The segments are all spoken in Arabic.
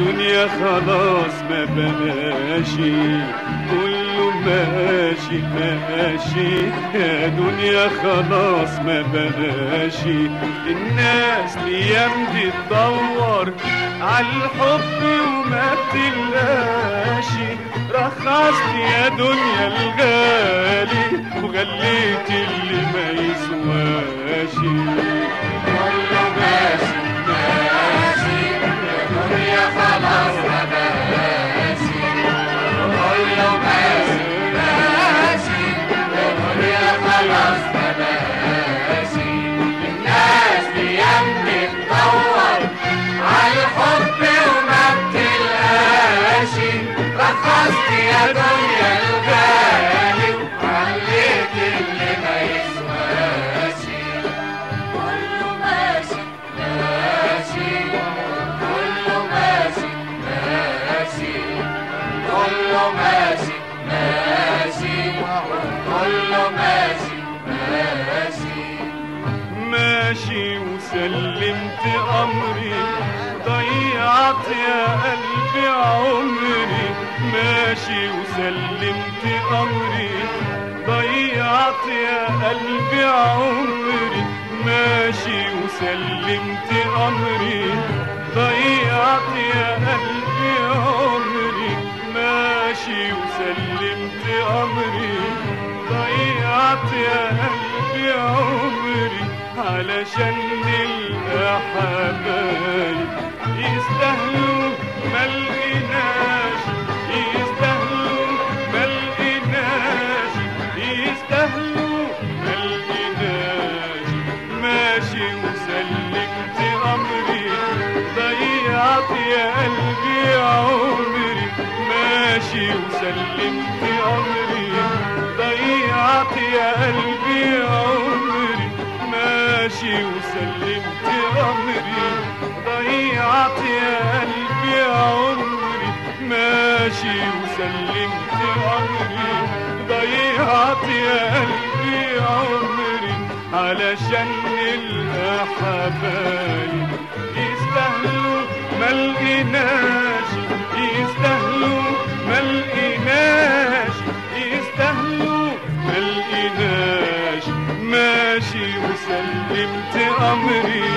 دنيا خلاص ما بقاشي كله ماشي ماشي. يا دنيا خلاص ما بقاشي الناس الأيام دي تدور عالحب وما بتلقاشي رخصت يا دنيا الغالي وغليت اللي ما يسواشي ماشي وسلمت أمري. ضيعت يا قلبي عمري. ماشي وسلمت أمري. ضيعت يا قلبي عمري. ماشي وسلمت أمري. ضيعت يا قلبي عمري. علشان نلقى حبايب يستاهلوا ما لقيناش يستاهلوا ما لقيناش يستاهلوا ما لقيناش. ماشي وسلمت امري ضيعت يا قلبي عمري. ماشي وسلمت امري ماشي وسلمت امري ضيعت يا قلبي عمري علشان نلقى حبايب يستاهلوا ما لقيناش يستاهلوا ما لقيناش يستاهلوا ما لقيناش. ماشي وسلمت امري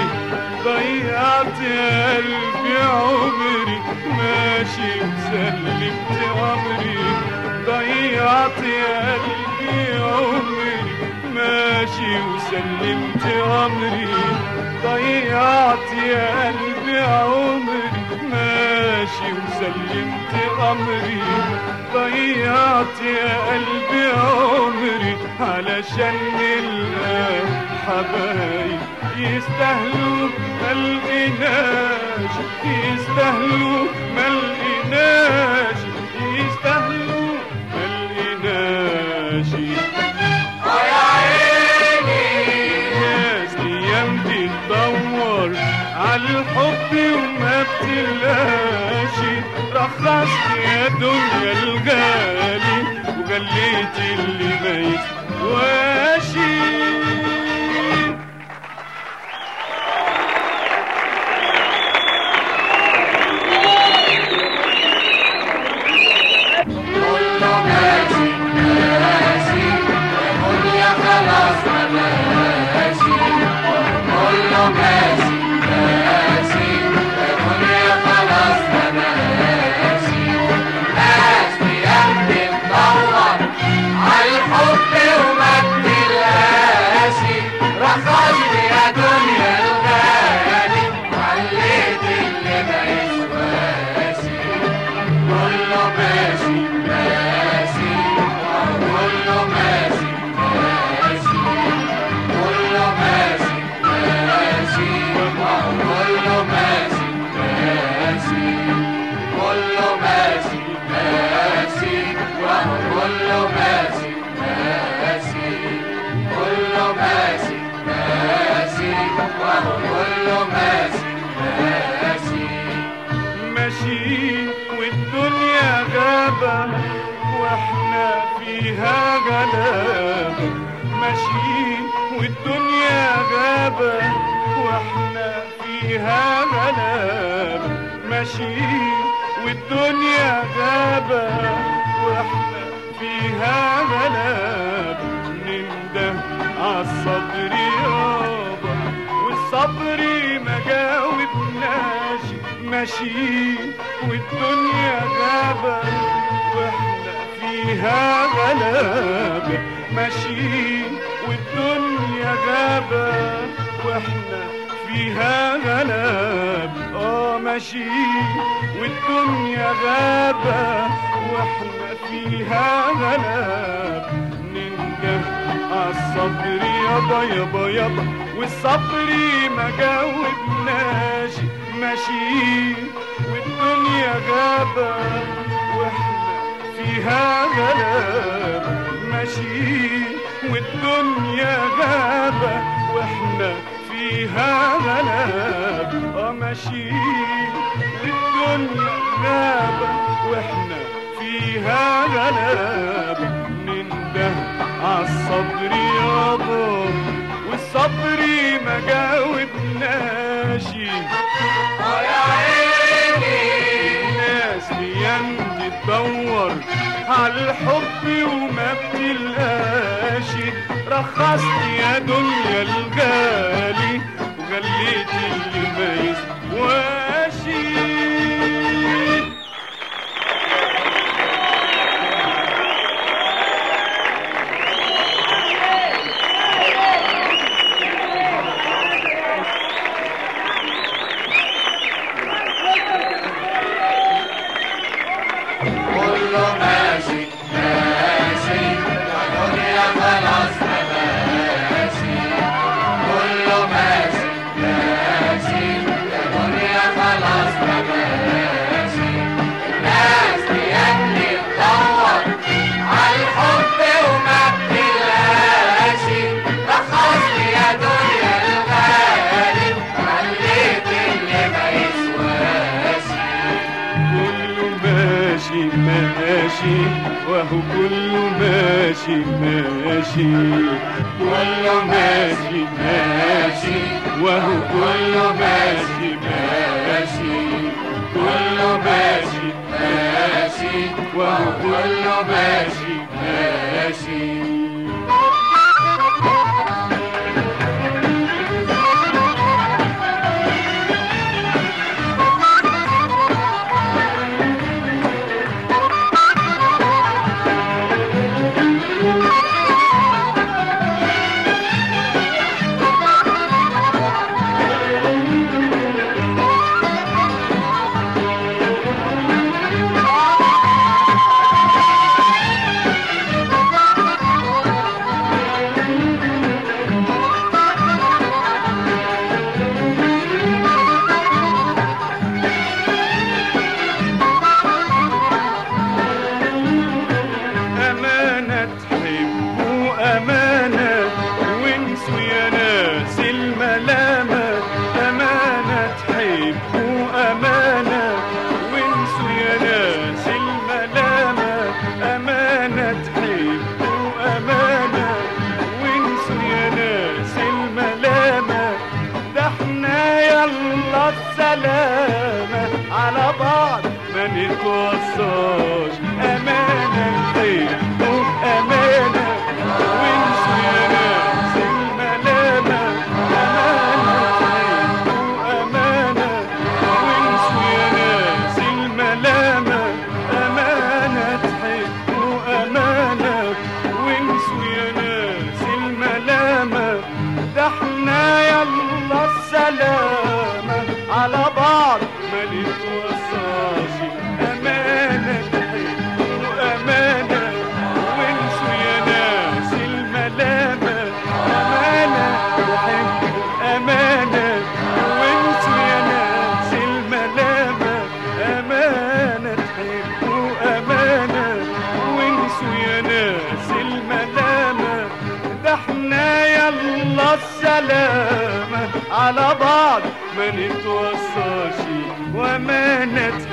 ضيعت قلبي عمري. ماشي وسلمت امري ضيعت يا قلبي عمري ماشي وسلمت امري ضيعت يا قلبي عمري ماشي وسلمت امري ضيعت يا قلبي عمري علشان نلقى حبايب يستاهلوا ما لقيناش يستاهلوا ما لقيناش يستاهلوا ما لقيناش يا عيني. ناس أيام دي تدور على الحب وما رخصت يا دنيا الغالي وغليت اللي ما فيها غلابة ماشيين والدنيا غابة وإحنا فيها غلابة ماشيين والدنيا غابة وإحنا فيها غلاب ننده عالصبر يابا والصبر ما جاوبناش ماشيين والدنيا غابة وإحنا فيها غلاب ماشيين والدنيا غابة وإحنا فيها غلاب آه ماشيين والدنيا غابة وإحنا فيها غلاب ننده عالصبر يابا يابا يابا. والصبر ما جاوبناش. ماشيين والدنيا وإحنا فيها غلاب ماشيين والدنيا غابة وإحنا فيها غلاب آه ماشيين والدنيا غابة وإحنا فيها غلاب ننده عالصبر يابا والصبر الحب وما بتلقاش. رخصت يا دنيا ماشي. كله ماشي ماشي. وهو كله ماشي ماشي. كله ماشي ماشي. وهو كله ماشي ماشي. بعض ما نتوصاش على بعض. ما نتوصاش وأمانة تحبوا